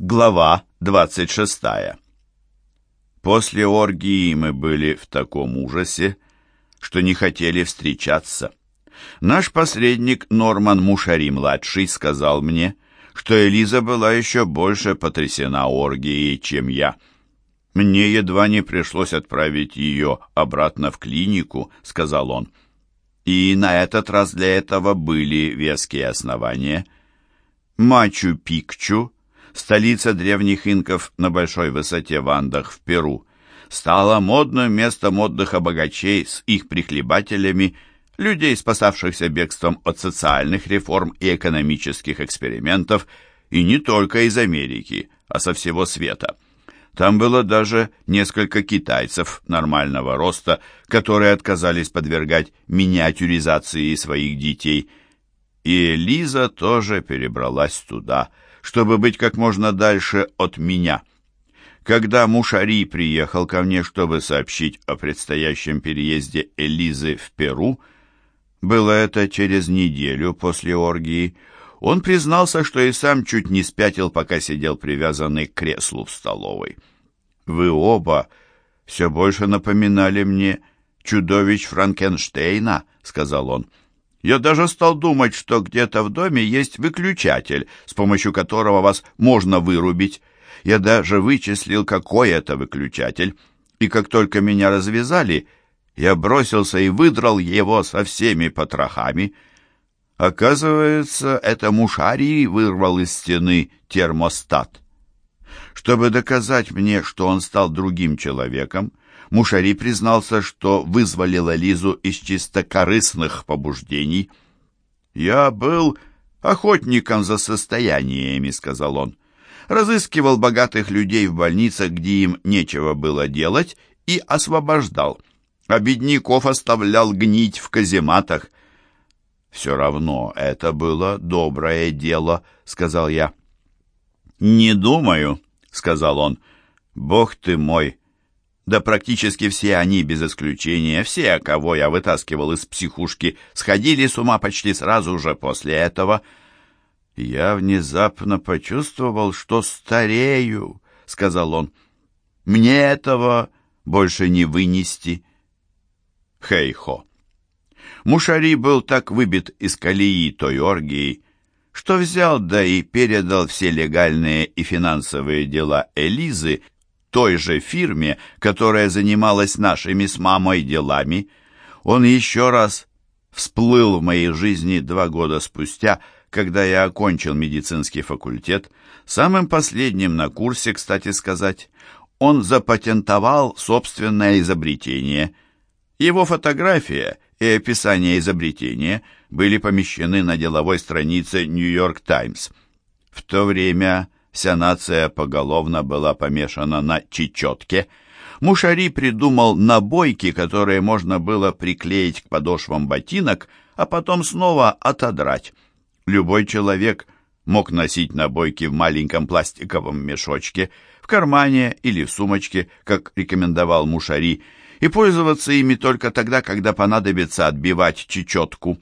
Глава 26. После оргии мы были в таком ужасе, что не хотели встречаться. Наш посредник Норман Мушари-младший сказал мне, что Элиза была еще больше потрясена оргией, чем я. «Мне едва не пришлось отправить ее обратно в клинику», — сказал он. И на этот раз для этого были веские основания. Мачу-Пикчу столица древних инков на большой высоте в Андах в Перу, стала модным местом отдыха богачей с их прихлебателями, людей, спасавшихся бегством от социальных реформ и экономических экспериментов, и не только из Америки, а со всего света. Там было даже несколько китайцев нормального роста, которые отказались подвергать миниатюризации своих детей. И Лиза тоже перебралась туда – чтобы быть как можно дальше от меня. Когда Мушари приехал ко мне, чтобы сообщить о предстоящем переезде Элизы в Перу, было это через неделю после оргии, он признался, что и сам чуть не спятил, пока сидел привязанный к креслу в столовой. «Вы оба все больше напоминали мне чудовищ Франкенштейна», — сказал он. Я даже стал думать, что где-то в доме есть выключатель, с помощью которого вас можно вырубить. Я даже вычислил, какой это выключатель. И как только меня развязали, я бросился и выдрал его со всеми потрохами. Оказывается, это Мушарий вырвал из стены термостат. Чтобы доказать мне, что он стал другим человеком, Мушари признался, что вызволила Лизу из чисто корыстных побуждений. «Я был охотником за состояниями», — сказал он. «Разыскивал богатых людей в больницах, где им нечего было делать, и освобождал, а бедняков оставлял гнить в казематах». «Все равно это было доброе дело», — сказал я. «Не думаю», — сказал он. «Бог ты мой!» Да практически все они, без исключения, все, кого я вытаскивал из психушки, сходили с ума почти сразу же после этого. «Я внезапно почувствовал, что старею», — сказал он. «Мне этого больше не вынести». Хей-хо. Мушари был так выбит из колеи той оргии, что взял да и передал все легальные и финансовые дела Элизы той же фирме, которая занималась нашими с мамой делами. Он еще раз всплыл в моей жизни два года спустя, когда я окончил медицинский факультет, самым последним на курсе, кстати сказать. Он запатентовал собственное изобретение. Его фотография и описание изобретения были помещены на деловой странице «Нью-Йорк Таймс». В то время Вся нация поголовно была помешана на чечетке. Мушари придумал набойки, которые можно было приклеить к подошвам ботинок, а потом снова отодрать. Любой человек мог носить набойки в маленьком пластиковом мешочке, в кармане или в сумочке, как рекомендовал Мушари, и пользоваться ими только тогда, когда понадобится отбивать чечетку.